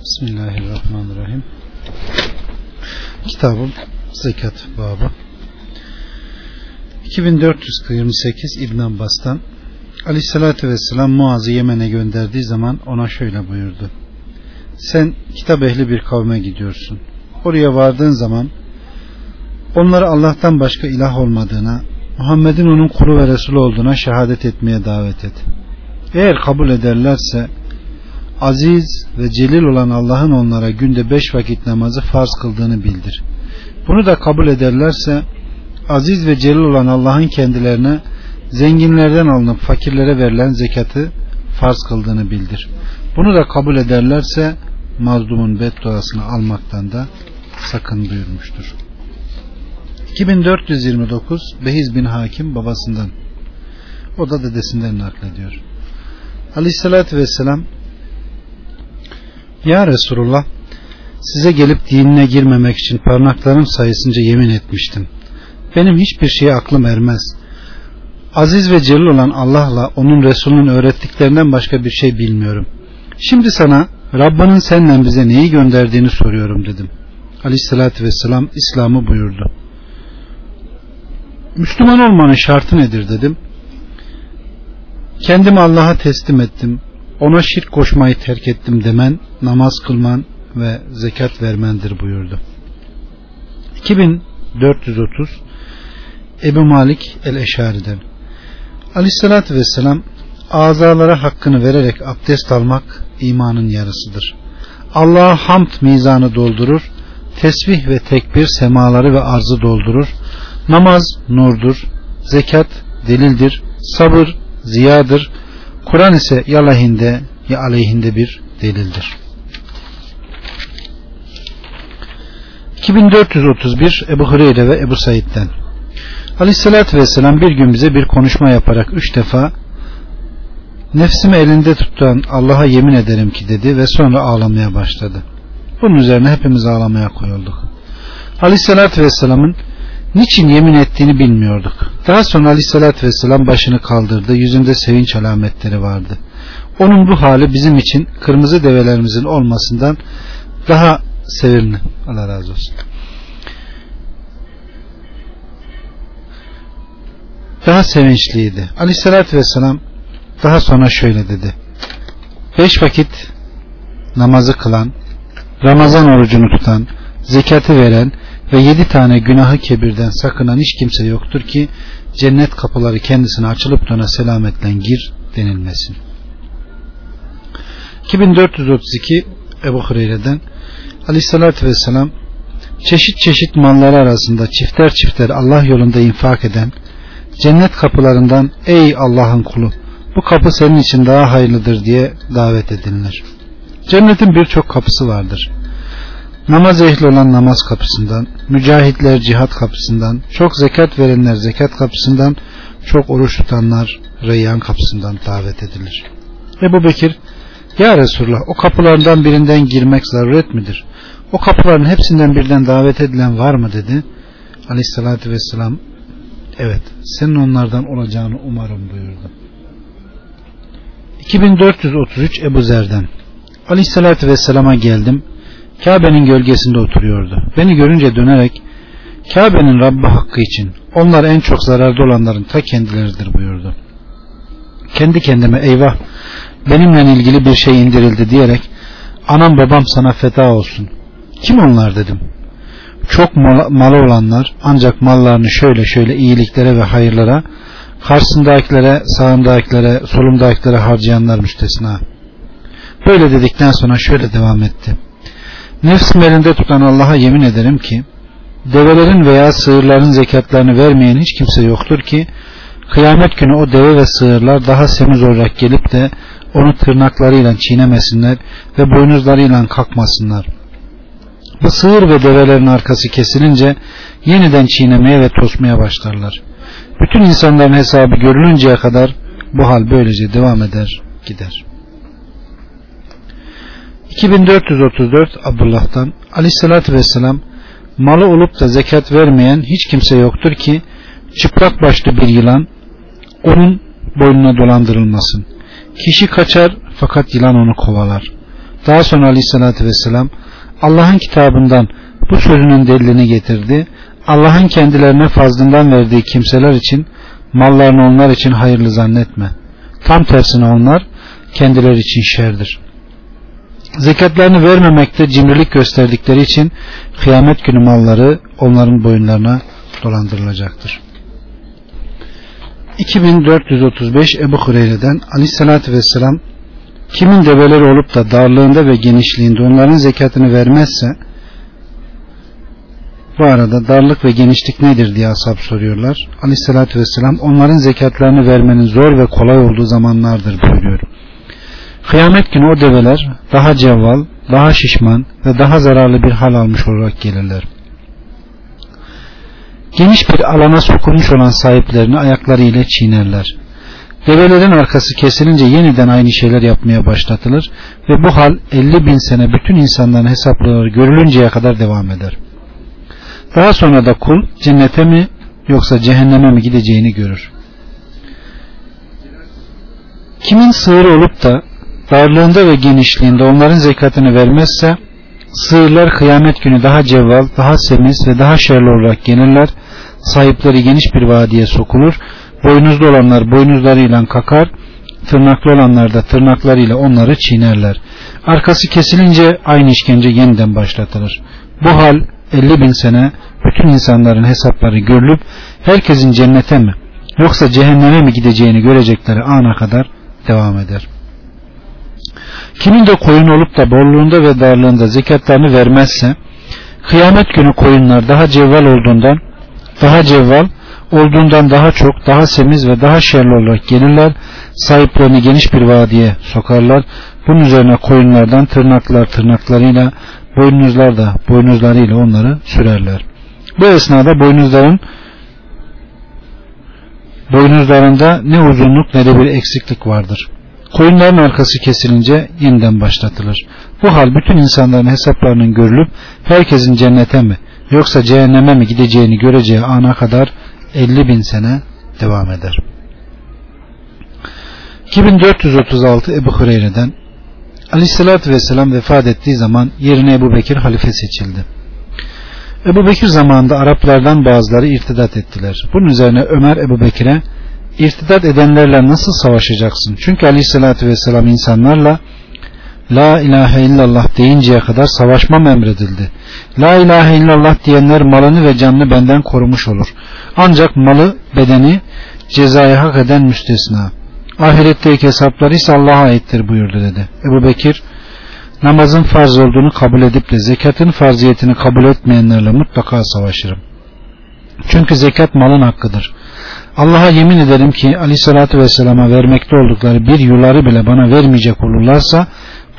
Bismillahirrahmanirrahim. Kitabım Zekat babı. 2428 İbn Abbas'tan Aleyhisselatü Vesselam Muaz'ı Yemen'e gönderdiği zaman ona şöyle buyurdu. Sen kitap ehli bir kavme gidiyorsun. Oraya vardığın zaman onları Allah'tan başka ilah olmadığına, Muhammed'in onun kulu ve Resulü olduğuna şehadet etmeye davet et. Eğer kabul ederlerse aziz ve celil olan Allah'ın onlara günde beş vakit namazı farz kıldığını bildir. Bunu da kabul ederlerse aziz ve celil olan Allah'ın kendilerine zenginlerden alınıp fakirlere verilen zekatı farz kıldığını bildir. Bunu da kabul ederlerse mazlumun bedduasını almaktan da sakın buyurmuştur. 2429 Behiz bin Hakim babasından o da dedesinden naklediyor. Aleyhissalatü vesselam Ya Resulullah size gelip dinine girmemek için parmaklarım sayısınca yemin etmiştim. Benim hiçbir şeye aklım ermez. Aziz ve celil olan Allah'la onun Resulünün öğrettiklerinden başka bir şey bilmiyorum. Şimdi sana Rabbinin senden bize neyi gönderdiğini soruyorum dedim. Aleyhissalatü vesselam İslam'ı buyurdu. Müslüman olmanın şartı nedir dedim. Kendimi Allah'a teslim ettim. Ona şirk koşmayı terk ettim demen, namaz kılman ve zekat vermendir buyurdu. 2430 Ebu Malik el-Eşari'den Aleyhissalatü Vesselam azalara hakkını vererek abdest almak imanın yarısıdır. Allah'a hamd mizanı doldurur, tesbih ve tekbir semaları ve arzı doldurur, namaz nurdur, zekat delildir, sabır ziyadır, Kur'an ise ya lehinde ya aleyhinde bir delildir. 2431 Ebu Hureyre ve Ebu Said'den Aleyhissalatü Vesselam bir gün bize bir konuşma yaparak üç defa nefsimi elinde tutan Allah'a yemin ederim ki dedi ve sonra ağlamaya başladı. Bunun üzerine hepimiz ağlamaya koyulduk. Aleyhissalatü Vesselam'ın niçin yemin ettiğini bilmiyorduk. Daha sonra Aleyhissalatü Vesselam başını kaldırdı. Yüzünde sevinç alametleri vardı. Onun bu hali bizim için kırmızı develerimizin olmasından daha sevimli. Allah razı olsun. Daha sevinçliydi. Aleyhissalatü Vesselam daha sonra şöyle dedi. Beş vakit namazı kılan, Ramazan orucunu tutan, zekatı veren ve yedi tane günahı kebirden sakınan hiç kimse yoktur ki cennet kapıları kendisine açılıp da ona selametle gir denilmesin. 2432 Ebu Hureyre'den Aleyhissalatü Vesselam çeşit çeşit malları arasında çifter çifter Allah yolunda infak eden cennet kapılarından ey Allah'ın kulu bu kapı senin için daha hayırlıdır diye davet edilir. Cennetin birçok kapısı vardır. Namaz ehli olan namaz kapısından, mücahitler cihat kapısından, çok zekat verenler zekat kapısından, çok oruç tutanlar reyyan kapısından davet edilir. Ebu Bekir, Ya Resulullah o kapılardan birinden girmek zaruret midir? O kapıların hepsinden birden davet edilen var mı dedi. Aleyhissalatü vesselam evet senin onlardan olacağını umarım buyurdu. 2433 Ebu Zer'den Aleyhissalatü vesselama geldim. Kabe'nin gölgesinde oturuyordu. Beni görünce dönerek Kabe'nin Rabbi hakkı için onlar en çok zararda olanların ta kendileridir buyurdu. Kendi kendime eyvah benimle ilgili bir şey indirildi diyerek anam babam sana feda olsun. Kim onlar dedim. Çok malı olanlar ancak mallarını şöyle şöyle iyiliklere ve hayırlara karşısındakilere, sağındakilere, solundakilere harcayanlar müstesna. Böyle dedikten sonra şöyle devam etti. Nefsim elinde tutan Allah'a yemin ederim ki develerin veya sığırların zekatlarını vermeyen hiç kimse yoktur ki kıyamet günü o deve ve sığırlar daha semiz olarak gelip de onu tırnaklarıyla çiğnemesinler ve boynuzlarıyla kalkmasınlar. Bu sığır ve develerin arkası kesilince yeniden çiğnemeye ve tosmaya başlarlar. Bütün insanların hesabı görülünceye kadar bu hal böylece devam eder gider. 2434 Abdullah'tan Aleyhisselatü Vesselam malı olup da zekat vermeyen hiç kimse yoktur ki çıplak başlı bir yılan onun boynuna dolandırılmasın. Kişi kaçar fakat yılan onu kovalar. Daha sonra aleyhissalatü vesselam Allah'ın kitabından bu sözünün delilini getirdi. Allah'ın kendilerine fazlından verdiği kimseler için mallarını onlar için hayırlı zannetme. Tam tersine onlar kendileri için şerdir. Zekatlarını vermemekte cimrilik gösterdikleri için kıyamet günü malları onların boyunlarına dolandırılacaktır. 2435 Ebu Hureyre'den Aleyhisselatü Vesselam kimin develeri olup da darlığında ve genişliğinde onların zekatını vermezse bu arada darlık ve genişlik nedir diye ashab soruyorlar. Aleyhissalatü vesselam onların zekatlarını vermenin zor ve kolay olduğu zamanlardır buyuruyor. Kıyamet günü o develer daha cevval, daha şişman ve daha zararlı bir hal almış olarak gelirler. Geniş bir alana sokulmuş olan sahiplerini ayakları ile çiğnerler. Develerin arkası kesilince yeniden aynı şeyler yapmaya başlatılır ve bu hal 50 bin sene bütün insanların hesapları görülünceye kadar devam eder. Daha sonra da kul cennete mi yoksa cehenneme mi gideceğini görür. Kimin sığır olup da darlığında ve genişliğinde onların zekatını vermezse sığırlar kıyamet günü daha cevval, daha semiz ve daha şerli olarak gelirler. Sahipleri geniş bir vadiye sokulur. Boynuzlu olanlar boynuzlarıyla kakar, tırnaklı olanlar da tırnaklarıyla onları çiğnerler. Arkası kesilince aynı işkence yeniden başlatılır. Bu hal 50 bin sene bütün insanların hesapları görülüp herkesin cennete mi yoksa cehenneme mi gideceğini görecekleri ana kadar devam eder. Kimin de koyun olup da bolluğunda ve darlığında zekatlarını vermezse kıyamet günü koyunlar daha cevval olduğundan daha cevval olduğundan daha çok daha semiz ve daha şerli olarak gelirler sahiplerini geniş bir vadiye sokarlar. Bunun üzerine koyunlardan tırnaklar tırnaklarıyla boynuzlar da boynuzlarıyla onları sürerler. Bu esnada boynuzların boynuzlarında ne uzunluk ne de bir eksiklik vardır Koyunların arkası kesilince yeniden başlatılır. Bu hal bütün insanların hesaplarının görülüp herkesin cennete mi yoksa cehenneme mi gideceğini göreceği ana kadar 50 bin sene devam eder. 2436 Ebu Hureyre'den Aleyhisselatü Vesselam vefat ettiği zaman yerine Ebu Bekir halife seçildi. Ebu Bekir zamanında Araplardan bazıları irtidat ettiler. Bunun üzerine Ömer Ebu Bekir'e irtidat edenlerle nasıl savaşacaksın? Çünkü aleyhissalatü vesselam insanlarla La ilahe illallah deyinceye kadar savaşmam emredildi. La ilahe illallah diyenler malını ve canını benden korumuş olur. Ancak malı, bedeni cezayı hak eden müstesna. Ahiretteki hesapları ise Allah'a aittir buyurdu dedi. Ebu Bekir namazın farz olduğunu kabul edip de zekatın farziyetini kabul etmeyenlerle mutlaka savaşırım. Çünkü zekat malın hakkıdır. Allah'a yemin ederim ki aleyhissalatü vesselama vermekte oldukları bir yuları bile bana vermeyecek olurlarsa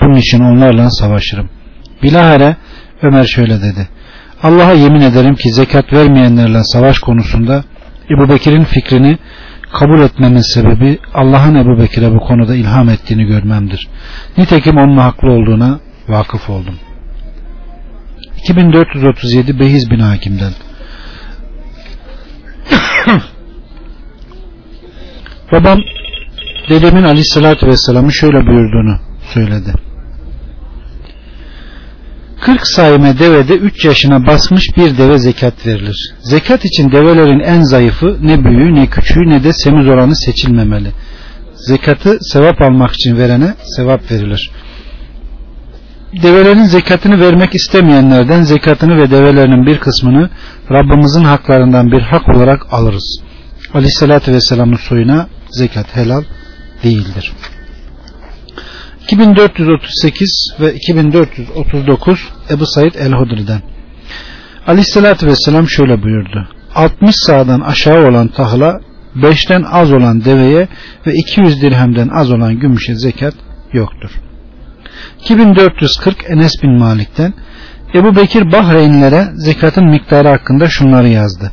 bunun için onlarla savaşırım. Bilahare Ömer şöyle dedi. Allah'a yemin ederim ki zekat vermeyenlerle savaş konusunda Ebu Bekir'in fikrini kabul etmemin sebebi Allah'ın Ebu Bekir'e bu konuda ilham ettiğini görmemdir. Nitekim onun haklı olduğuna vakıf oldum. 2437 Behiz bin Hakim'den Babam dedemin aleyhissalatü vesselam'ı şöyle buyurduğunu söyledi. 40 sayime devede 3 yaşına basmış bir deve zekat verilir. Zekat için develerin en zayıfı ne büyüğü ne küçüğü ne de semiz olanı seçilmemeli. Zekatı sevap almak için verene sevap verilir. Develerin zekatını vermek istemeyenlerden zekatını ve develerinin bir kısmını Rabbimizin haklarından bir hak olarak alırız. Aleyhissalatü Vesselam'ın soyuna zekat helal değildir. 2438 ve 2439 Ebu Said el-Hudri'den Aleyhissalatü Vesselam şöyle buyurdu. 60 sağdan aşağı olan tahla 5'ten az olan deveye ve 200 dirhemden az olan gümüşe zekat yoktur. 2440 Enes bin Malik'ten Ebu Bekir Bahreynlere zekatın miktarı hakkında şunları yazdı.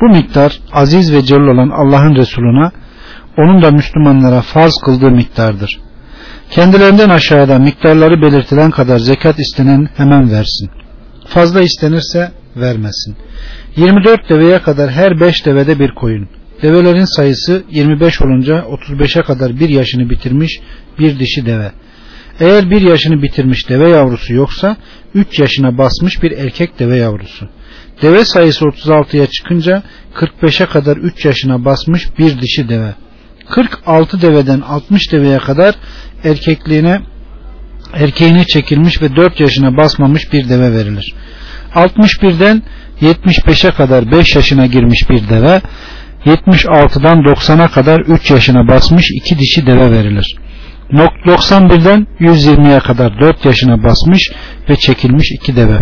Bu miktar aziz ve celil olan Allah'ın Resuluna onun da Müslümanlara farz kıldığı miktardır. Kendilerinden aşağıda miktarları belirtilen kadar zekat istenen hemen versin. Fazla istenirse vermesin. 24 deveye kadar her 5 devede bir koyun. Develerin sayısı 25 olunca 35'e kadar bir yaşını bitirmiş bir dişi deve. Eğer bir yaşını bitirmiş deve yavrusu yoksa 3 yaşına basmış bir erkek deve yavrusu. Deve sayısı 36'ya çıkınca 45'e kadar 3 yaşına basmış bir dişi deve. 46 deveden 60 deveye kadar erkekliğine erkeğine çekilmiş ve 4 yaşına basmamış bir deve verilir. 61'den 75'e kadar 5 yaşına girmiş bir deve, 76'dan 90'a kadar 3 yaşına basmış 2 dişi deve verilir. 91'den 120'ye kadar 4 yaşına basmış ve çekilmiş 2 deve.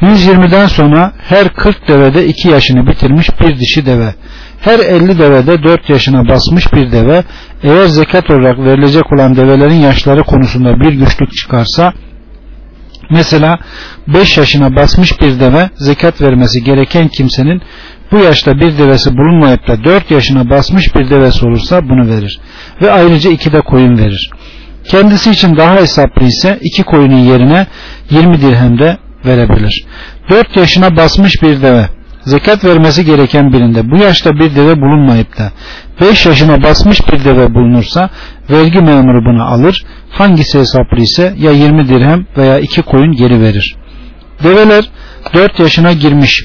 120'den sonra her 40 devede 2 yaşını bitirmiş bir dişi deve. Her 50 devede 4 yaşına basmış bir deve eğer zekat olarak verilecek olan develerin yaşları konusunda bir güçlük çıkarsa mesela 5 yaşına basmış bir deve zekat vermesi gereken kimsenin bu yaşta bir devesi bulunmayıp da 4 yaşına basmış bir devesi olursa bunu verir. Ve ayrıca 2 de koyun verir. Kendisi için daha hesaplı ise 2 koyunun yerine 20 dirhem de verebilir. 4 yaşına basmış bir deve zekat vermesi gereken birinde bu yaşta bir deve bulunmayıp da 5 yaşına basmış bir deve bulunursa vergi memuru bunu alır. Hangisi hesaplı ise ya 20 dirhem veya 2 koyun geri verir. Develer 4 yaşına girmiş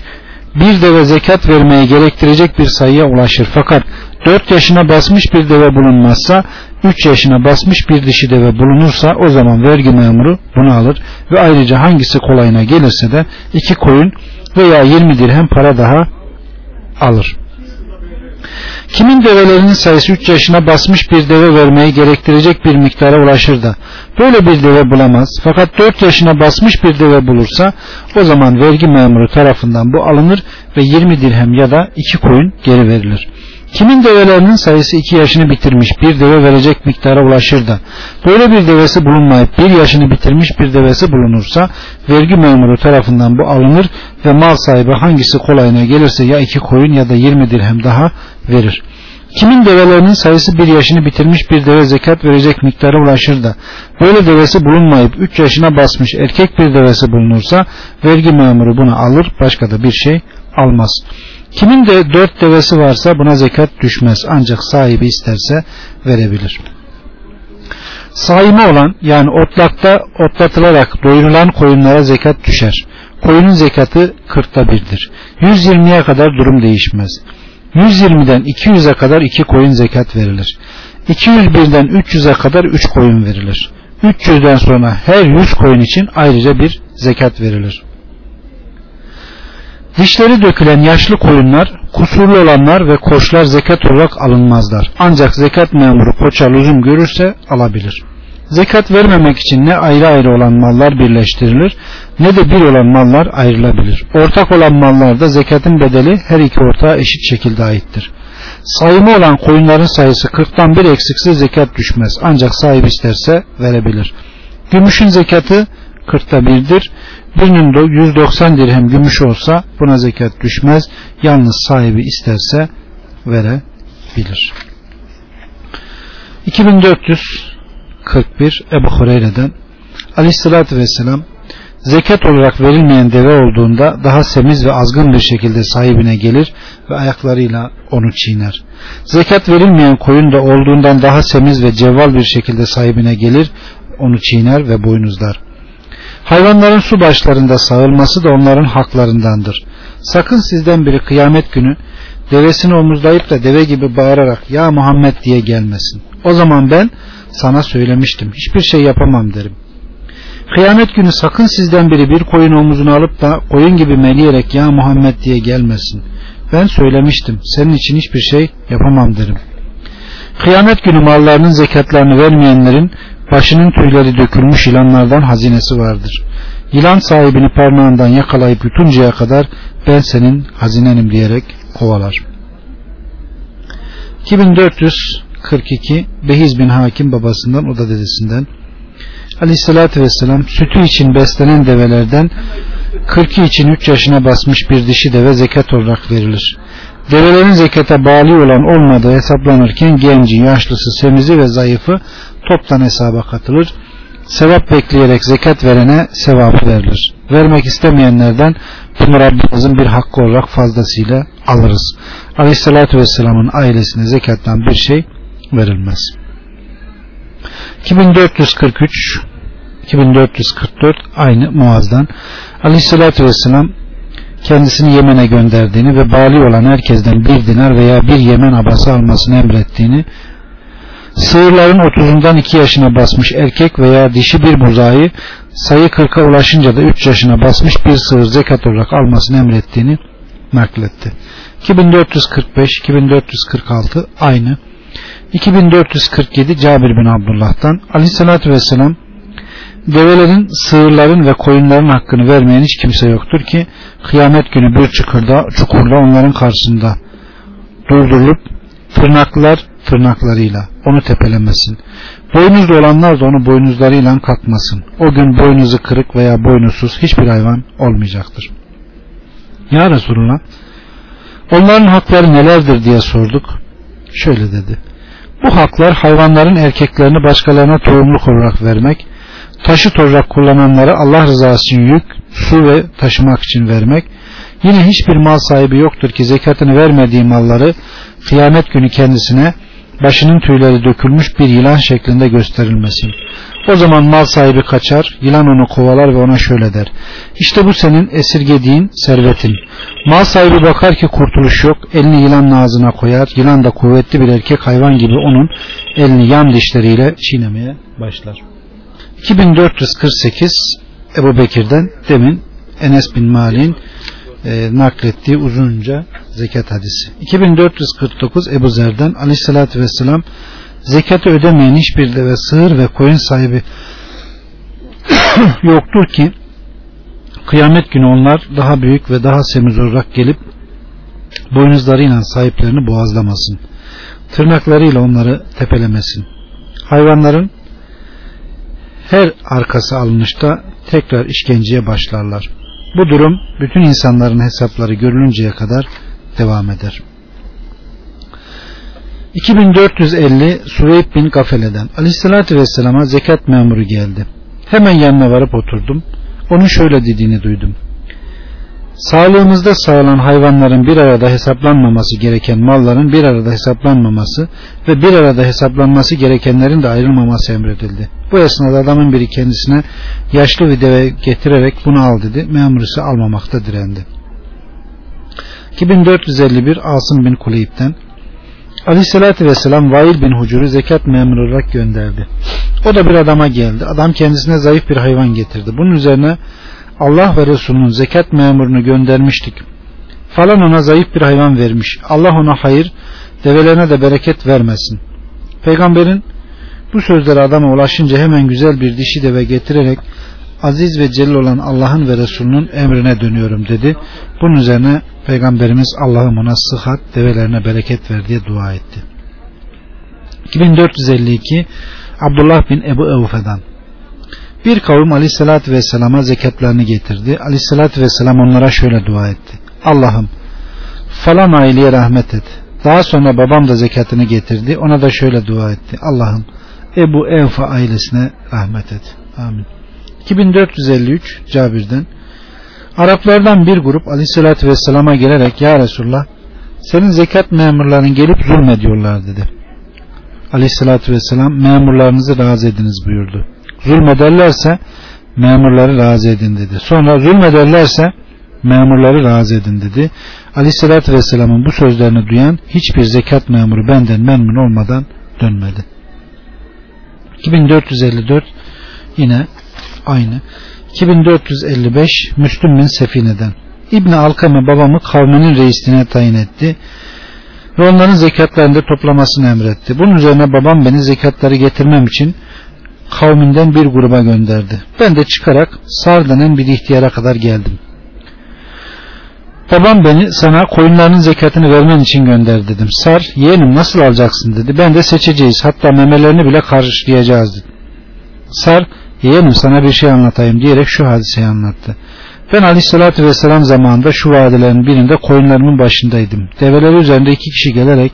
bir deve zekat vermeye gerektirecek bir sayıya ulaşır. Fakat 4 yaşına basmış bir deve bulunmazsa 3 yaşına basmış bir dişi deve bulunursa o zaman vergi memuru bunu alır ve ayrıca hangisi kolayına gelirse de 2 koyun veya 20 dirhem para daha alır. Kimin develerinin sayısı 3 yaşına basmış bir deve vermeyi gerektirecek bir miktara ulaşır da böyle bir deve bulamaz fakat 4 yaşına basmış bir deve bulursa o zaman vergi memuru tarafından bu alınır ve 20 dirhem ya da 2 koyun geri verilir. Kimin develerinin sayısı 2 yaşını bitirmiş bir deve verecek miktara ulaşır da böyle bir devesi bulunmayıp 1 yaşını bitirmiş bir devesi bulunursa vergi memuru tarafından bu alınır ve mal sahibi hangisi kolayına gelirse ya 2 koyun ya da 20 dirhem daha verir. Kimin develerinin sayısı bir yaşını bitirmiş bir deve zekat verecek miktara ulaşır da böyle devesi bulunmayıp 3 yaşına basmış erkek bir devesi bulunursa vergi memuru bunu alır başka da bir şey almaz. Kimin de dört devesi varsa buna zekat düşmez ancak sahibi isterse verebilir. Saime olan yani otlakta otlatılarak doyurulan koyunlara zekat düşer. Koyunun zekatı kırkta birdir. 120'ye kadar durum değişmez. 120'den 200'e kadar iki koyun zekat verilir. 201'den 300'e kadar 3 koyun verilir. 300'den sonra her 100 koyun için ayrıca bir zekat verilir. Dişleri dökülen yaşlı koyunlar, kusurlu olanlar ve koçlar zekat olarak alınmazlar. Ancak zekat memuru koça lüzum görürse alabilir. Zekat vermemek için ne ayrı ayrı olan mallar birleştirilir ne de bir olan mallar ayrılabilir. Ortak olan mallarda zekatın bedeli her iki ortağa eşit şekilde aittir. Sayımı olan koyunların sayısı 40'tan bir eksikse zekat düşmez. Ancak sahibi isterse verebilir. Gümüşün zekatı 40'ta birdir. Birinin 190 dirhem gümüş olsa buna zekat düşmez. Yalnız sahibi isterse verebilir. 2441 Ebu Hureyre'den Aleyhisselatü Vesselam zekat olarak verilmeyen deve olduğunda daha semiz ve azgın bir şekilde sahibine gelir ve ayaklarıyla onu çiğner. Zekat verilmeyen koyun da olduğundan daha semiz ve cevval bir şekilde sahibine gelir, onu çiğner ve boynuzlar. Hayvanların su başlarında sağılması da onların haklarındandır. Sakın sizden biri kıyamet günü devesini omuzlayıp da deve gibi bağırarak ya Muhammed diye gelmesin. O zaman ben sana söylemiştim. Hiçbir şey yapamam derim. Kıyamet günü sakın sizden biri bir koyun omuzuna alıp da koyun gibi meleyerek ya Muhammed diye gelmesin. Ben söylemiştim. Senin için hiçbir şey yapamam derim. Kıyamet günü mallarının zekatlarını vermeyenlerin başının tüyleri dökülmüş yılanlardan hazinesi vardır. Yılan sahibini parmağından yakalayıp yutuncaya kadar ben senin hazinenim diyerek kovalar. 2442 Behiz bin Hakim babasından o da dedesinden Aleyhissalatü Vesselam sütü için beslenen develerden 40 için 3 yaşına basmış bir dişi deve zekat olarak verilir. Develerin zekata bağlı olan olmadığı hesaplanırken genci, yaşlısı, semizi ve zayıfı toptan hesaba katılır. Sevap bekleyerek zekat verene sevabı verilir. Vermek istemeyenlerden bunu Rabbimizin bir hakkı olarak fazlasıyla alırız. Aleyhissalatü Vesselam'ın ailesine zekattan bir şey verilmez. 2443 2444 aynı Muaz'dan Aleyhisselatü Vesselam kendisini Yemen'e gönderdiğini ve bali olan herkesten bir dinar veya bir Yemen abası almasını emrettiğini sığırların 30'undan 2 yaşına basmış erkek veya dişi bir buzayı sayı 40'a ulaşınca da 3 yaşına basmış bir sığır zekat olarak almasını emrettiğini nakletti. 2445 2446 aynı 2447 Cabir bin Abdullah'tan Aleyhisselatü Vesselam develerin, sığırların ve koyunların hakkını vermeyen hiç kimse yoktur ki kıyamet günü bir çukurda, çukurda onların karşısında durdurulup tırnaklar tırnaklarıyla onu tepelemesin. Boynuzlu olanlar da onu boynuzlarıyla katmasın. O gün boynuzu kırık veya boynuzsuz hiçbir hayvan olmayacaktır. Ya Resulullah onların hakları nelerdir diye sorduk. Şöyle dedi. Bu haklar hayvanların erkeklerini başkalarına tohumluk olarak vermek, taşıt olarak kullananlara Allah rızası için yük, su ve taşımak için vermek, yine hiçbir mal sahibi yoktur ki zekatını vermediği malları kıyamet günü kendisine başının tüyleri dökülmüş bir yılan şeklinde gösterilmesin. O zaman mal sahibi kaçar, yılan onu kovalar ve ona şöyle der. İşte bu senin esirgediğin servetin. Mal sahibi bakar ki kurtuluş yok, elini yılanın ağzına koyar. Yılan da kuvvetli bir erkek hayvan gibi onun elini yan dişleriyle çiğnemeye başlar. 2448 Ebu Bekir'den demin Enes bin Malik'in e, naklettiği uzunca zekat hadisi. 2449 Ebu Zer'den aleyhissalatü vesselam zekatı ödemeyen hiçbir deve sığır ve koyun sahibi yoktur ki kıyamet günü onlar daha büyük ve daha semiz olarak gelip boynuzlarıyla sahiplerini boğazlamasın. Tırnaklarıyla onları tepelemesin. Hayvanların her arkası alınışta tekrar işkenceye başlarlar. Bu durum bütün insanların hesapları görülünceye kadar devam eder. 2450 Suveyb bin Gafele'den Aleyhisselatü Vesselam'a zekat memuru geldi. Hemen yanına varıp oturdum. Onun şöyle dediğini duydum. Sağlığımızda sağlanan hayvanların bir arada hesaplanmaması gereken malların bir arada hesaplanmaması ve bir arada hesaplanması gerekenlerin de ayrılmaması emredildi. Bu esnada adamın biri kendisine yaşlı bir deve getirerek bunu al dedi. Memur ise almamakta direndi. 2451 Asım bin Kuleyb'den Aleyhisselatü Vesselam Vail bin Hucur'u zekat memuru olarak gönderdi. O da bir adama geldi. Adam kendisine zayıf bir hayvan getirdi. Bunun üzerine Allah ve Resulünün zekat memurunu göndermiştik. Falan ona zayıf bir hayvan vermiş. Allah ona hayır, develerine de bereket vermesin. Peygamberin bu sözleri adama ulaşınca hemen güzel bir dişi deve getirerek aziz ve celil olan Allah'ın ve Resulünün emrine dönüyorum dedi. Bunun üzerine Peygamberimiz Allah'ım ona sıhhat develerine bereket ver diye dua etti. 2452 Abdullah bin Ebu Evfe'den bir kavim aleyhissalatü vesselama zekatlarını getirdi. Aleyhissalatü vesselam onlara şöyle dua etti. Allah'ım falan aileye rahmet et. Daha sonra babam da zekatını getirdi. Ona da şöyle dua etti. Allah'ım Ebu Evfa ailesine rahmet et. Amin. 2453 Cabir'den Araplardan bir grup aleyhissalatü vesselama gelerek Ya Resulullah senin zekat memurların gelip zulmediyorlar dedi. Aleyhissalatü vesselam memurlarınızı razı ediniz buyurdu zulmederlerse memurları razı edin dedi. Sonra zulmederlerse memurları razı edin dedi. Aleyhissalatü Vesselam'ın bu sözlerini duyan hiçbir zekat memuru benden memnun olmadan dönmedi. 2454 yine aynı. 2455 Müslüm bin Sefine'den. İbni Alkame babamı kavminin reisliğine tayin etti ve onların zekatlarını toplamasını emretti. Bunun üzerine babam beni zekatları getirmem için kavminden bir gruba gönderdi. Ben de çıkarak Sar denen bir ihtiyara kadar geldim. Babam beni sana koyunlarının zekatını vermen için gönder dedim. Sar yeğenim nasıl alacaksın dedi. Ben de seçeceğiz hatta memelerini bile karşılayacağız dedi. Sar yeğenim sana bir şey anlatayım diyerek şu hadiseyi anlattı. Ben aleyhissalatü vesselam zamanında şu vadelerin birinde koyunlarımın başındaydım. Develeri üzerinde iki kişi gelerek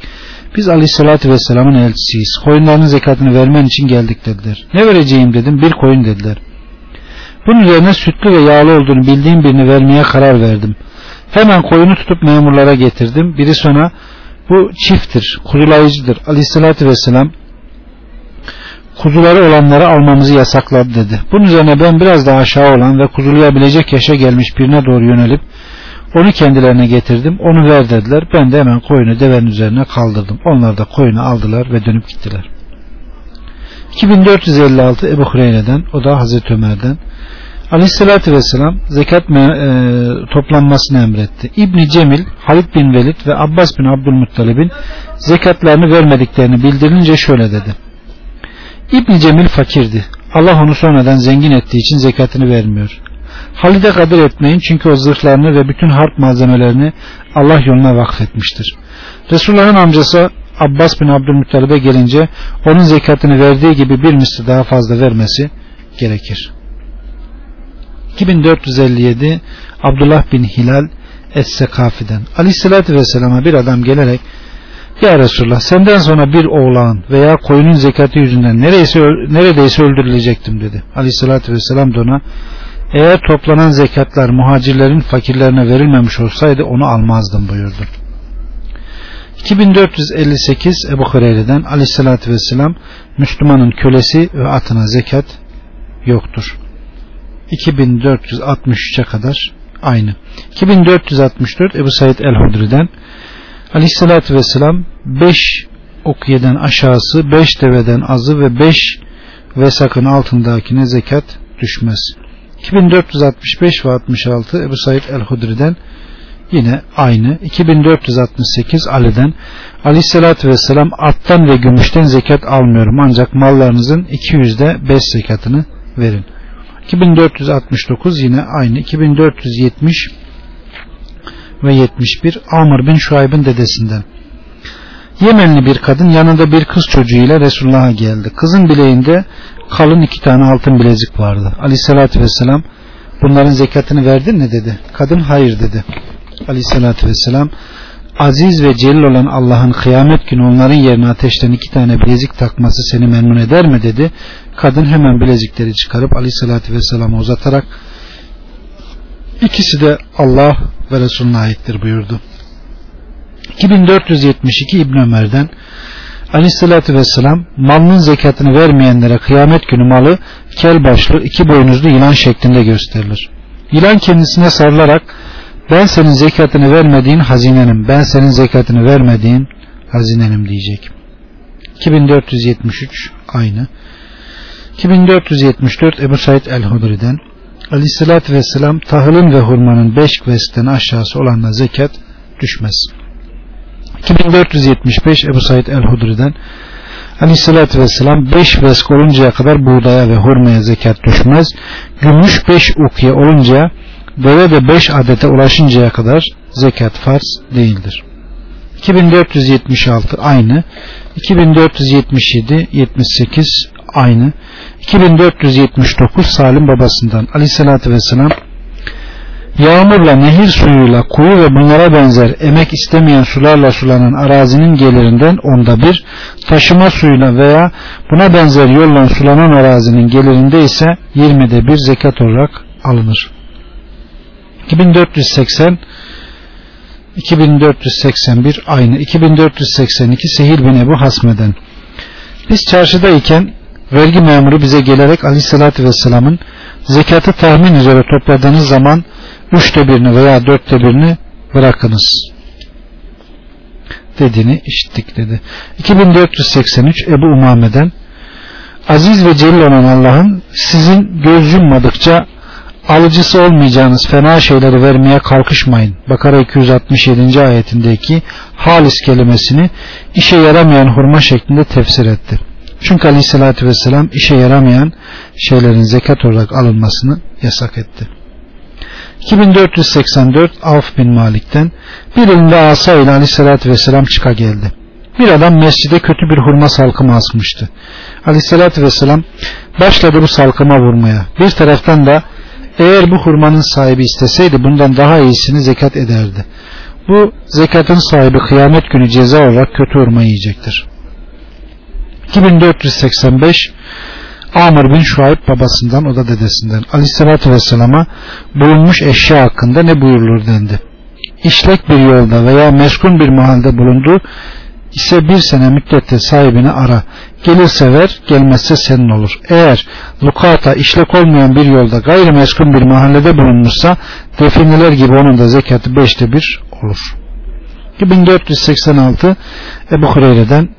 biz aleyhissalatü vesselamın elçisiyiz. Koyunların zekatını vermen için geldik dediler. Ne vereceğim dedim. Bir koyun dediler. Bunun üzerine sütlü ve yağlı olduğunu bildiğim birini vermeye karar verdim. Hemen koyunu tutup memurlara getirdim. Biri sonra bu çifttir, kuzulayıcıdır. Aleyhissalatü vesselam kuzuları olanları almamızı yasakladı dedi. Bunun üzerine ben biraz daha aşağı olan ve kuzulayabilecek yaşa gelmiş birine doğru yönelip onu kendilerine getirdim. Onu ver dediler. Ben de hemen koyunu devenin üzerine kaldırdım. Onlar da koyunu aldılar ve dönüp gittiler. 2456 Ebu Hureyre'den o da Hazreti Ömer'den Aleyhisselatü Vesselam zekat e, toplanmasını emretti. İbni Cemil, Halid bin Velid ve Abbas bin Abdülmuttalib'in zekatlarını vermediklerini bildirince şöyle dedi. İbni Cemil fakirdi. Allah onu sonradan zengin ettiği için zekatını vermiyor. Halide kadir etmeyin çünkü o zırhlarını ve bütün harp malzemelerini Allah yoluna vakfetmiştir. Resulullah'ın amcası Abbas bin Abdülmuttalib'e gelince onun zekatını verdiği gibi bir misli daha fazla vermesi gerekir. 2457 Abdullah bin Hilal Es-Sekafi'den Aleyhisselatü Vesselam'a bir adam gelerek Ya Resulullah senden sonra bir oğlan veya koyunun zekatı yüzünden neredeyse, neredeyse öldürülecektim dedi. Aleyhisselatü Vesselam da ona eğer toplanan zekatlar muhacirlerin fakirlerine verilmemiş olsaydı onu almazdım buyurdu. 2458 Ebu Hureyre'den aleyhissalatü vesselam Müslümanın kölesi ve atına zekat yoktur. 2463'e kadar aynı. 2464 Ebu Said el-Hudri'den aleyhissalatü vesselam 5 okiyeden aşağısı 5 deveden azı ve 5 vesakın altındakine zekat düşmez. 2465 ve 66 Ebu Said el-Hudri'den yine aynı. 2468 Ali'den. Aleyhisselatü Vesselam attan ve gümüşten zekat almıyorum. Ancak mallarınızın 200'de 5 zekatını verin. 2469 yine aynı. 2470 ve 71 Amr bin Şuayb'ın dedesinden. Yemenli bir kadın yanında bir kız çocuğuyla Resulullah'a geldi. Kızın bileğinde kalın iki tane altın bilezik vardı. Aleyhissalatü vesselam bunların zekatını verdin mi dedi. Kadın hayır dedi. Aleyhissalatü vesselam aziz ve celil olan Allah'ın kıyamet günü onların yerine ateşten iki tane bilezik takması seni memnun eder mi dedi. Kadın hemen bilezikleri çıkarıp aleyhissalatü vesselam'a uzatarak ikisi de Allah ve Resulüne aittir buyurdu. 2472 İbn Ömer'den Aleyhissalatü Vesselam malının zekatını vermeyenlere kıyamet günü malı kel başlı iki boynuzlu yılan şeklinde gösterilir. Yılan kendisine sarılarak ben senin zekatını vermediğin hazinenim ben senin zekatını vermediğin hazinenim diyecek. 2473 aynı. 2474 Ebu Said el-Hudri'den Aleyhissalatü Vesselam tahılın ve hurmanın beş kvesten aşağısı olanla zekat düşmez. 2475 Ebu Said el-Hudri'den Aleyhissalatü Vesselam 5 vesk oluncaya kadar buğdaya ve hurmaya zekat düşmez. Gümüş 5 ukiye olunca deve de 5 adete ulaşıncaya kadar zekat farz değildir. 2476 aynı. 2477 78 aynı. 2479 Salim babasından Aleyhissalatü Vesselam Yağmurla, nehir suyuyla, kuyu ve bunlara benzer emek istemeyen sularla sulanan arazinin gelirinden onda bir, taşıma suyuyla veya buna benzer yolla sulanan arazinin gelirinde ise yirmide bir zekat olarak alınır. 2480 2481 aynı 2482 Sehil bin Ebu Hasme'den biz çarşıdayken vergi memuru bize gelerek aleyhissalatü vesselamın zekatı tahmin üzere topladığınız zaman üçte birini veya dörtte birini bırakınız dediğini işittik dedi. 2483 Ebu Umame'den Aziz ve celil olan Allah'ın sizin göz yummadıkça alıcısı olmayacağınız fena şeyleri vermeye kalkışmayın. Bakara 267. ayetindeki halis kelimesini işe yaramayan hurma şeklinde tefsir etti. Çünkü aleyhissalatü vesselam işe yaramayan şeylerin zekat olarak alınmasını yasak etti. 2484 Avf bin Malik'ten bir elinde asa ile aleyhissalatü vesselam çıka geldi. Bir adam mescide kötü bir hurma salkımı asmıştı. Aleyhissalatü vesselam başladı bu salkıma vurmaya. Bir taraftan da eğer bu hurmanın sahibi isteseydi bundan daha iyisini zekat ederdi. Bu zekatın sahibi kıyamet günü ceza olarak kötü hurma yiyecektir. 2485 Amr bin Şuayb babasından o da dedesinden Aleyhisselatü Vesselam'a bulunmuş eşya hakkında ne buyurulur dendi. İşlek bir yolda veya meskun bir mahalde bulundu ise bir sene müddette sahibini ara. Gelirse ver, gelmezse senin olur. Eğer lukata işlek olmayan bir yolda gayrimeskun bir mahallede bulunmuşsa defineler gibi onun da zekatı beşte bir olur. 1486 Ebu Hureyre'den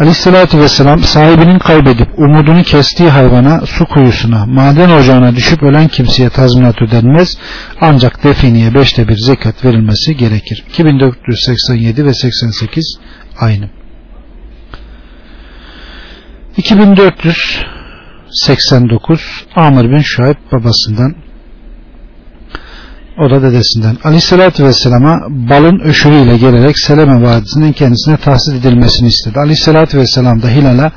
Aleyhissalatü Vesselam sahibinin kaybedip umudunu kestiği hayvana, su kuyusuna, maden ocağına düşüp ölen kimseye tazminat ödenmez. Ancak definiye beşte bir zekat verilmesi gerekir. 2487 ve 88 aynı. 2489 Amr bin Şuayb babasından o da dedesinden. Aleyhissalatü Vesselam'a balın öşürüyle gelerek Seleme Vadisi'nin kendisine tahsil edilmesini istedi. Aleyhissalatü Vesselam da Hilal'a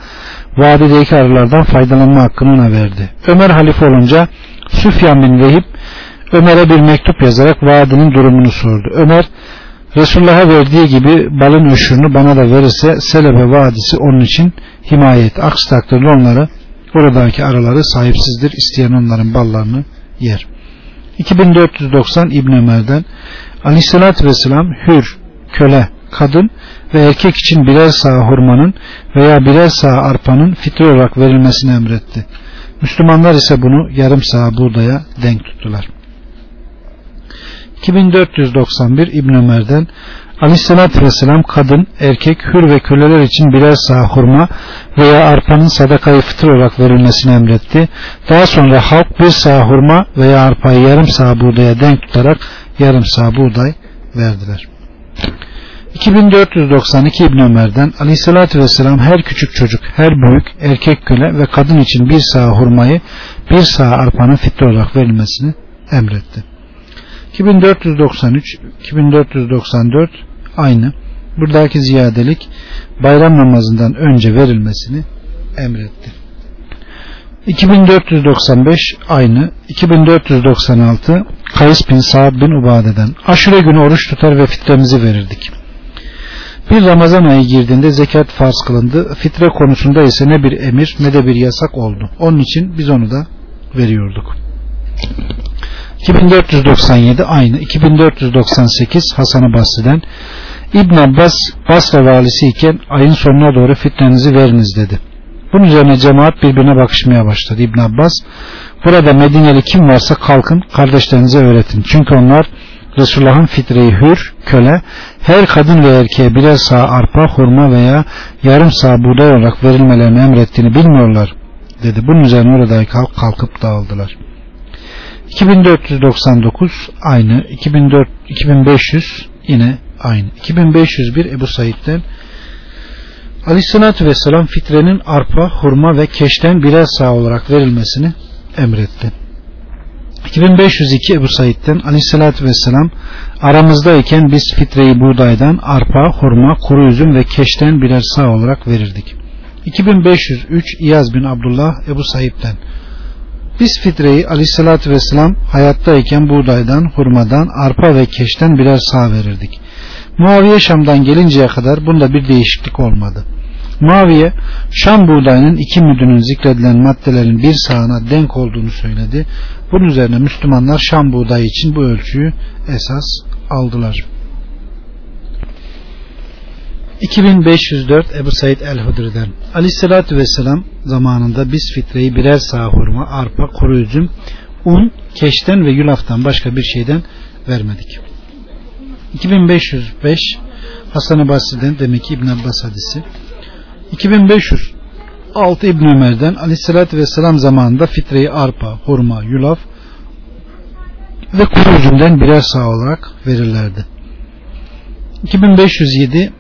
vadideki arılardan faydalanma hakkını verdi. Ömer halife olunca Süfyan bin Vehib Ömer'e bir mektup yazarak vadinin durumunu sordu. Ömer Resulullah'a verdiği gibi balın öşürünü bana da verirse Selebe Vadisi onun için himayet. Aksi takdirde onları oradaki arıları sahipsizdir. İsteyen onların ballarını yer. 2490 İbn Ömer'den Aleyhisselatü Vesselam hür, köle, kadın ve erkek için birer sağ hurmanın veya birer sağ arpanın fitre olarak verilmesini emretti. Müslümanlar ise bunu yarım sağ buğdaya denk tuttular. 2491 İbn Ömer'den Aleyhisselatü Vesselam kadın, erkek, hür ve köleler için birer sağ hurma veya arpanın sadakayı fıtır olarak verilmesini emretti. Daha sonra halk bir sağ hurma veya arpayı yarım sağ buğdaya denk tutarak yarım sağ buğday verdiler. 2492 İbn Ömer'den Aleyhisselatü Vesselam her küçük çocuk, her büyük, erkek köle ve kadın için bir sağ hurmayı bir sağ arpanın fitri olarak verilmesini emretti. 2493 2494 aynı. Buradaki ziyadelik bayram namazından önce verilmesini emretti. 2495 aynı. 2496 Kays bin Sa'd bin Ubade'den aşure günü oruç tutar ve fitremizi verirdik. Bir Ramazan ayı girdiğinde zekat farz kılındı. Fitre konusunda ise ne bir emir ne de bir yasak oldu. Onun için biz onu da veriyorduk. 2497 aynı 2498 Hasan-ı Basri'den İbn Abbas Basra valisi iken ayın sonuna doğru fitnenizi veriniz dedi. Bunun üzerine cemaat birbirine bakışmaya başladı. İbn Abbas burada Medineli kim varsa kalkın kardeşlerinize öğretin. Çünkü onlar Resulullah'ın fitreyi hür, köle, her kadın ve erkeğe birer sağ arpa, hurma veya yarım sağ buğday olarak verilmelerini emrettiğini bilmiyorlar dedi. Bunun üzerine oradaki halk kalkıp dağıldılar. 2499 aynı 2400, 2500 yine aynı 2501 Ebu Said'den Aleyhisselatü Vesselam fitrenin arpa, hurma ve keşten birer sağ olarak verilmesini emretti. 2502 Ebu Said'den Aleyhisselatü Vesselam aramızdayken biz fitreyi buğdaydan arpa, hurma, kuru üzüm ve keşten birer sağ olarak verirdik. 2503 İyaz bin Abdullah Ebu Said'den biz fitreyi aleyhissalatü vesselam hayattayken buğdaydan, hurmadan, arpa ve keşten birer sağ verirdik. Muaviye Şam'dan gelinceye kadar bunda bir değişiklik olmadı. Muaviye Şam buğdayının iki müdünün zikredilen maddelerin bir sağına denk olduğunu söyledi. Bunun üzerine Müslümanlar Şam buğdayı için bu ölçüyü esas aldılar. 2504 Ebu Said el-Hudri'den Aleyhisselatü Vesselam zamanında biz fitreyi birer sağ hurma, arpa, kuru üzüm, un, keşten ve yulaftan başka bir şeyden vermedik. 2505 Hasan-ı Basri'den demek ki İbn Abbas hadisi. 2506 İbn Ömer'den Aleyhisselatü Vesselam zamanında fitreyi arpa, hurma, yulaf ve kuru üzümden birer sağ olarak verirlerdi. 2507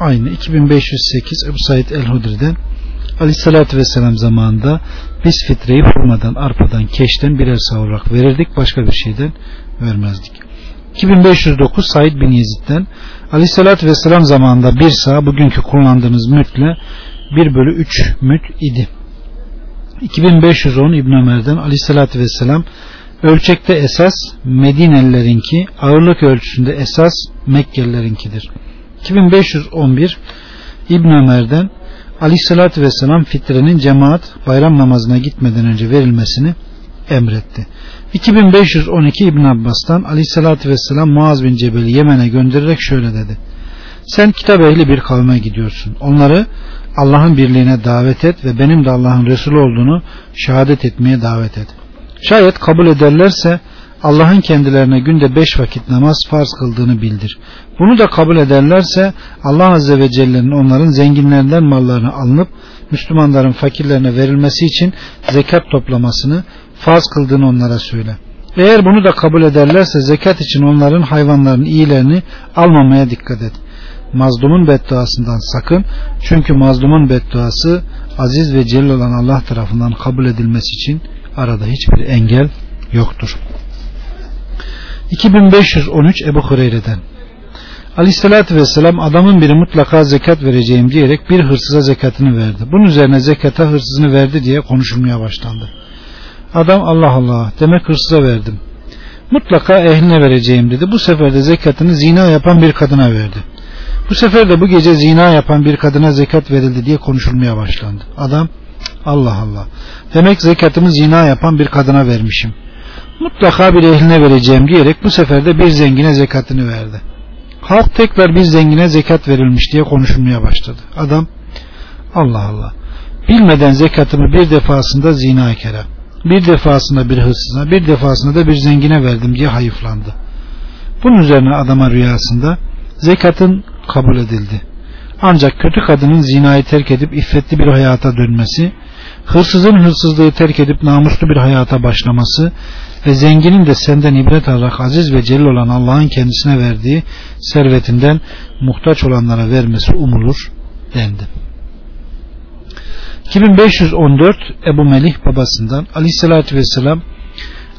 aynı 2508 Ebu Said el-Hudri'den Aleyhisselatü Vesselam zamanında biz fitreyi hurmadan, arpadan, keşten birer sağ olarak verirdik. Başka bir şeyden vermezdik. 2509 Said bin Yezid'den Aleyhisselatü Vesselam zamanında bir sağ bugünkü kullandığınız mütle 1 bölü 3 müt idi. 2510 İbn Ömer'den Aleyhisselatü Vesselam ölçekte esas Medinelilerinki ağırlık ölçüsünde esas Mekkelilerinkidir. 2511 İbn Ömer'den Aleyhisselatü Vesselam fitrenin cemaat bayram namazına gitmeden önce verilmesini emretti. 2512 İbn Abbas'tan Aleyhisselatü Vesselam Muaz bin Cebel'i Yemen'e göndererek şöyle dedi. Sen kitap ehli bir kavme gidiyorsun. Onları Allah'ın birliğine davet et ve benim de Allah'ın Resulü olduğunu şehadet etmeye davet et. Şayet kabul ederlerse Allah'ın kendilerine günde beş vakit namaz farz kıldığını bildir. Bunu da kabul ederlerse Allah Azze ve Celle'nin onların zenginlerinden mallarını alınıp Müslümanların fakirlerine verilmesi için zekat toplamasını farz kıldığını onlara söyle. Eğer bunu da kabul ederlerse zekat için onların hayvanların iyilerini almamaya dikkat et. Mazlumun bedduasından sakın. Çünkü mazlumun bedduası aziz ve celil olan Allah tarafından kabul edilmesi için arada hiçbir engel yoktur. 2513 Ebu Hureyre'den Aleyhissalatü Vesselam adamın biri mutlaka zekat vereceğim diyerek bir hırsıza zekatını verdi. Bunun üzerine zekata hırsızını verdi diye konuşulmaya başlandı. Adam Allah Allah demek hırsıza verdim. Mutlaka ehline vereceğim dedi. Bu sefer de zekatını zina yapan bir kadına verdi. Bu sefer de bu gece zina yapan bir kadına zekat verildi diye konuşulmaya başlandı. Adam Allah Allah. Demek zekatımı zina yapan bir kadına vermişim. Mutlaka bir ehline vereceğim diyerek bu sefer de bir zengine zekatını verdi. Halk tekrar bir zengine zekat verilmiş diye konuşulmaya başladı. Adam Allah Allah. Bilmeden zekatımı bir defasında zina kere, bir defasında bir hırsızına, bir defasında da bir zengine verdim diye hayıflandı. Bunun üzerine adama rüyasında zekatın kabul edildi. Ancak kötü kadının zinayı terk edip iffetli bir hayata dönmesi, hırsızın hırsızlığı terk edip namuslu bir hayata başlaması ve zenginin de senden ibret alarak aziz ve celil olan Allah'ın kendisine verdiği servetinden muhtaç olanlara vermesi umulur dendi. 2514 Ebu Melih babasından aleyhissalatü vesselam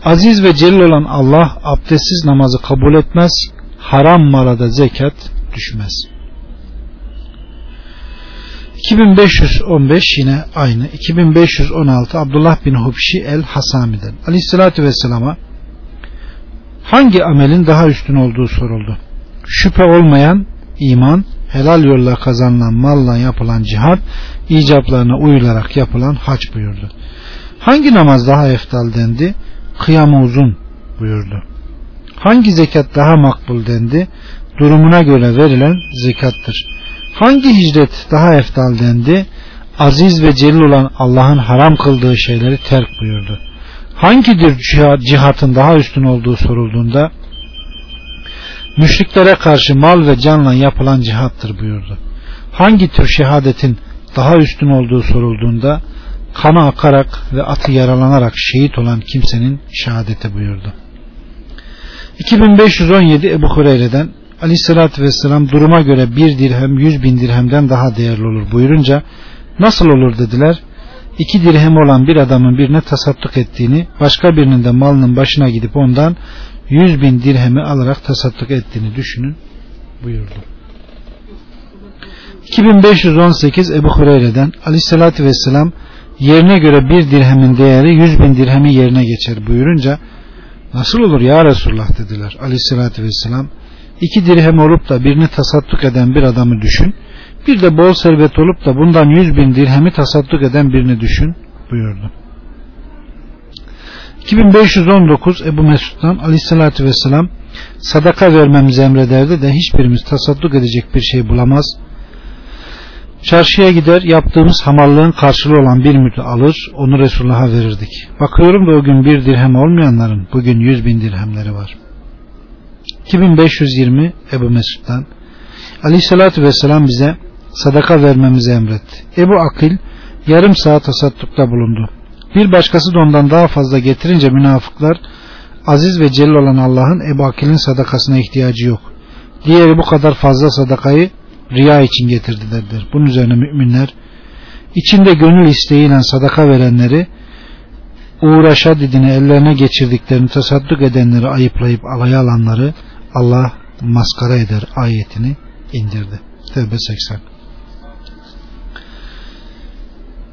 aziz ve celil olan Allah abdestsiz namazı kabul etmez haram mala da zekat düşmez. 2515 yine aynı. 2516 Abdullah bin Hubşi el Hasami'den. Aleyhissalatü Vesselam'a hangi amelin daha üstün olduğu soruldu. Şüphe olmayan iman, helal yolla kazanılan malla yapılan cihat, icaplarına uyularak yapılan haç buyurdu. Hangi namaz daha eftal dendi? Kıyamı uzun buyurdu. Hangi zekat daha makbul dendi? Durumuna göre verilen zekattır. Hangi hicret daha eftal dendi? Aziz ve celil olan Allah'ın haram kıldığı şeyleri terk buyurdu. Hangidir cihat, cihatın daha üstün olduğu sorulduğunda müşriklere karşı mal ve canla yapılan cihattır buyurdu. Hangi tür şehadetin daha üstün olduğu sorulduğunda kanı akarak ve atı yaralanarak şehit olan kimsenin şehadeti buyurdu. 2517 Ebu Hureyre'den aleyhissalatü vesselam duruma göre bir dirhem yüz bin dirhemden daha değerli olur buyurunca nasıl olur? dediler. İki dirhem olan bir adamın birine tasadduk ettiğini başka birinin de malının başına gidip ondan yüz bin dirhemi alarak tasadduk ettiğini düşünün buyurdu. 2518 Ebu Hureyre'den aleyhissalatü vesselam yerine göre bir dirhemin değeri yüz bin dirhemi yerine geçer buyurunca nasıl olur ya Resulullah? dediler. Aleyhissalatü vesselam iki dirhem olup da birini tasadduk eden bir adamı düşün. Bir de bol servet olup da bundan yüz bin dirhemi tasadduk eden birini düşün buyurdu. 2519 Ebu Mesud'dan aleyhissalatü vesselam sadaka vermemizi emrederdi de hiçbirimiz tasadduk edecek bir şey bulamaz. Çarşıya gider yaptığımız hamallığın karşılığı olan bir müdü alır onu Resulullah'a verirdik. Bakıyorum da o gün bir dirhem olmayanların bugün yüz bin dirhemleri var.'' 2520 Ebu Mesud'dan Aleyhissalatü Vesselam bize sadaka vermemizi emretti. Ebu Akil yarım saat tasaddukta bulundu. Bir başkası da ondan daha fazla getirince münafıklar aziz ve celil olan Allah'ın Ebu Akil'in sadakasına ihtiyacı yok. Diğeri bu kadar fazla sadakayı riya için getirdi dediler. Bunun üzerine müminler içinde gönül isteğiyle sadaka verenleri uğraşa didini ellerine geçirdiklerini tasadduk edenleri ayıplayıp alaya alanları Allah maskara eder ayetini indirdi. Tevbe 80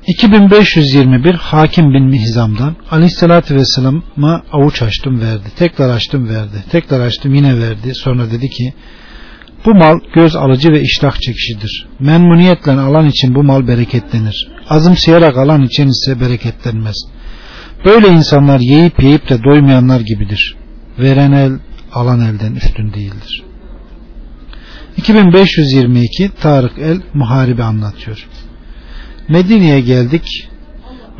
2521 Hakim bin Mihzam'dan Aleyhisselatü Vesselam'a avuç açtım verdi. Tekrar açtım verdi. Tekrar açtım yine verdi. Sonra dedi ki bu mal göz alıcı ve iştah çekişidir. Memnuniyetle alan için bu mal bereketlenir. Azımsayarak alan için ise bereketlenmez. Böyle insanlar yiyip yiyip de doymayanlar gibidir. Veren el alan elden üstün değildir. 2522 Tarık el Muharibi anlatıyor. Medine'ye geldik.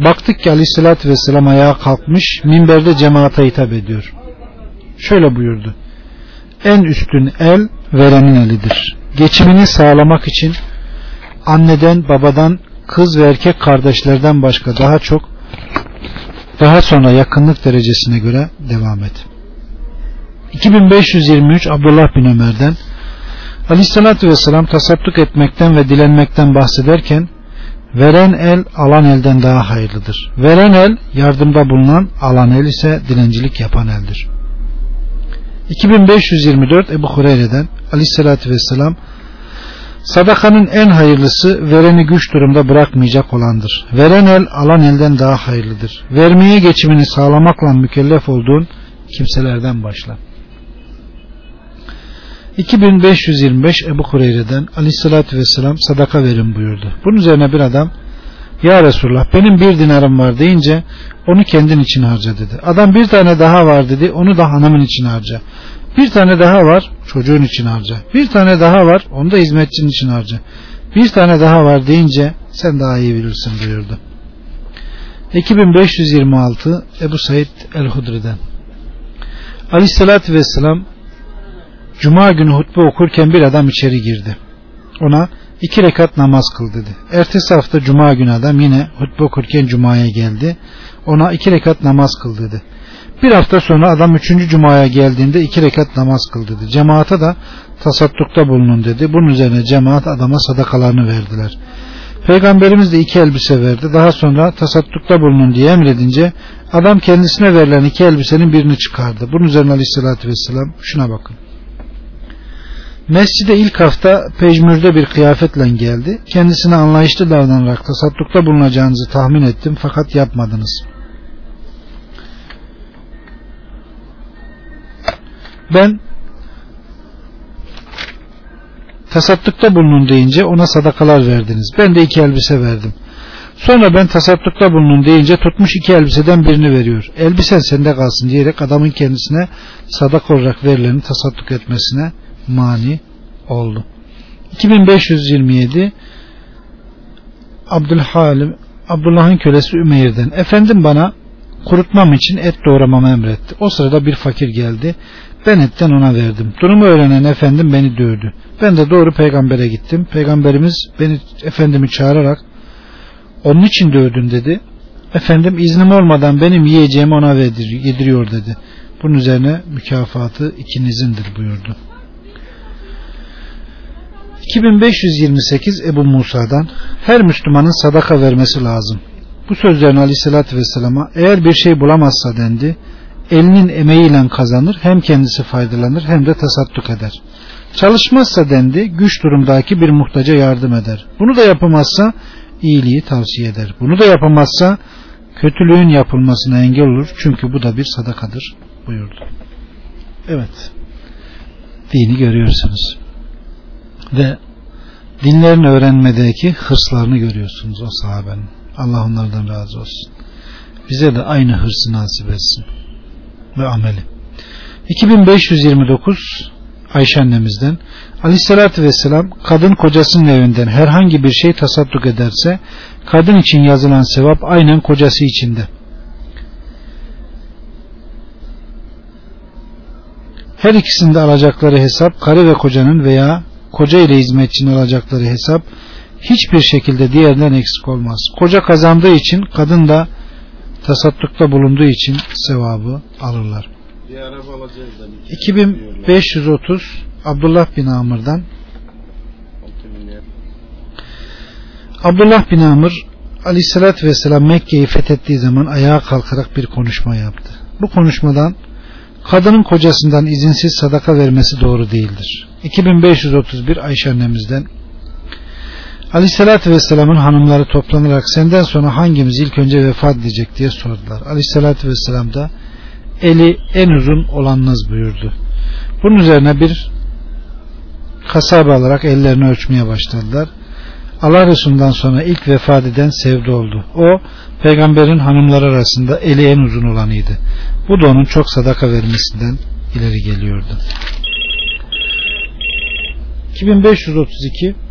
Baktık ki aleyhissalatü vesselam ayağa kalkmış minberde cemaate hitap ediyor. Şöyle buyurdu. En üstün el verenin elidir. Geçimini sağlamak için anneden, babadan, kız ve erkek kardeşlerden başka daha çok daha sonra yakınlık derecesine göre devam et. 2523 Abdullah bin Ömer'den Aleyhissalatü Vesselam tasadduk etmekten ve dilenmekten bahsederken veren el alan elden daha hayırlıdır. Veren el yardımda bulunan alan el ise dilencilik yapan eldir. 2524 Ebu Hureyre'den Aleyhissalatü Vesselam Sadakanın en hayırlısı vereni güç durumda bırakmayacak olandır. Veren el alan elden daha hayırlıdır. Vermeye geçimini sağlamakla mükellef olduğun kimselerden başla. 2525 Ebu Hureyre'den aleyhissalatü vesselam sadaka verin buyurdu. Bunun üzerine bir adam ya Resulullah benim bir dinarım var deyince onu kendin için harca dedi. Adam bir tane daha var dedi onu da hanımın için harca. Bir tane daha var çocuğun için harca. Bir tane daha var onu da hizmetçinin için harca. Bir tane daha var deyince sen daha iyi bilirsin buyurdu. 2526 Ebu Said El-Hudri'den Aleyhissalatü Vesselam Cuma günü hutbe okurken bir adam içeri girdi. Ona iki rekat namaz kıl dedi. Ertesi hafta Cuma günü adam yine hutbe okurken Cuma'ya geldi. Ona iki rekat namaz kıl dedi. Bir hafta sonra adam üçüncü Cuma'ya geldiğinde iki rekat namaz kıl dedi. Cemaate de tasaddukta bulunun dedi. Bunun üzerine cemaat adama sadakalarını verdiler. Peygamberimiz de iki elbise verdi. Daha sonra tasaddukta bulunun diye emredince adam kendisine verilen iki elbisenin birini çıkardı. Bunun üzerine aleyhissalatü vesselam şuna bakın. Mescide ilk hafta pejmürde bir kıyafetle geldi. Kendisine anlayışlı davranarak tasaddukta bulunacağınızı tahmin ettim fakat yapmadınız. Ben tasaddukta bulunun deyince ona sadakalar verdiniz. Ben de iki elbise verdim. Sonra ben tasaddukta bulunun deyince tutmuş iki elbiseden birini veriyor. Elbisen sende kalsın diyerek adamın kendisine sadak olarak verileni tasadduk etmesine mani oldu. 2527 Abdülhalim Abdullah'ın kölesi Ümeyr'den efendim bana kurutmam için et doğramamı emretti. O sırada bir fakir geldi. Ben etten ona verdim. Durumu öğrenen efendim beni dövdü. Ben de doğru peygambere gittim. Peygamberimiz beni efendimi çağırarak onun için dövdün dedi. Efendim iznim olmadan benim yiyeceğimi ona yediriyor dedi. Bunun üzerine mükafatı ikinizindir buyurdu. 2528 Ebu Musa'dan her Müslümanın sadaka vermesi lazım. Bu sözlerin aleyhissalatü vesselama eğer bir şey bulamazsa dendi elinin emeğiyle kazanır hem kendisi faydalanır hem de tasadduk eder. Çalışmazsa dendi güç durumdaki bir muhtaca yardım eder. Bunu da yapamazsa iyiliği tavsiye eder. Bunu da yapamazsa kötülüğün yapılmasına engel olur. Çünkü bu da bir sadakadır buyurdu. Evet. Dini görüyorsunuz ve dinlerini öğrenmedeki hırslarını görüyorsunuz o sahabenin. Allah onlardan razı olsun. Bize de aynı hırsı nasip etsin ve ameli. 2529 Ayşe annemizden Aleyhisselatü Vesselam kadın kocasının evinden herhangi bir şey tasadduk ederse kadın için yazılan sevap aynen kocası içinde. Her ikisinde alacakları hesap karı ve kocanın veya koca ile hizmetçinin alacakları hesap hiçbir şekilde diğerinden eksik olmaz. Koca kazandığı için kadın da tasaddukta bulunduğu için sevabı alırlar. 2530 Abdullah bin Amr'dan Abdullah bin Amr Aleyhisselatü Vesselam Mekke'yi fethettiği zaman ayağa kalkarak bir konuşma yaptı. Bu konuşmadan kadının kocasından izinsiz sadaka vermesi doğru değildir. 2531 Ayşe annemizden Aleyhissalatü Vesselam'ın hanımları toplanarak senden sonra hangimiz ilk önce vefat edecek diye sordular. Aleyhissalatü Vesselam da eli en uzun olanınız buyurdu. Bunun üzerine bir kasaba alarak ellerini ölçmeye başladılar. Allah Resulü'nden sonra ilk vefat eden Sevde oldu. O peygamberin hanımları arasında eli en uzun olanıydı. Bu da onun çok sadaka vermesinden ileri geliyordu. 2532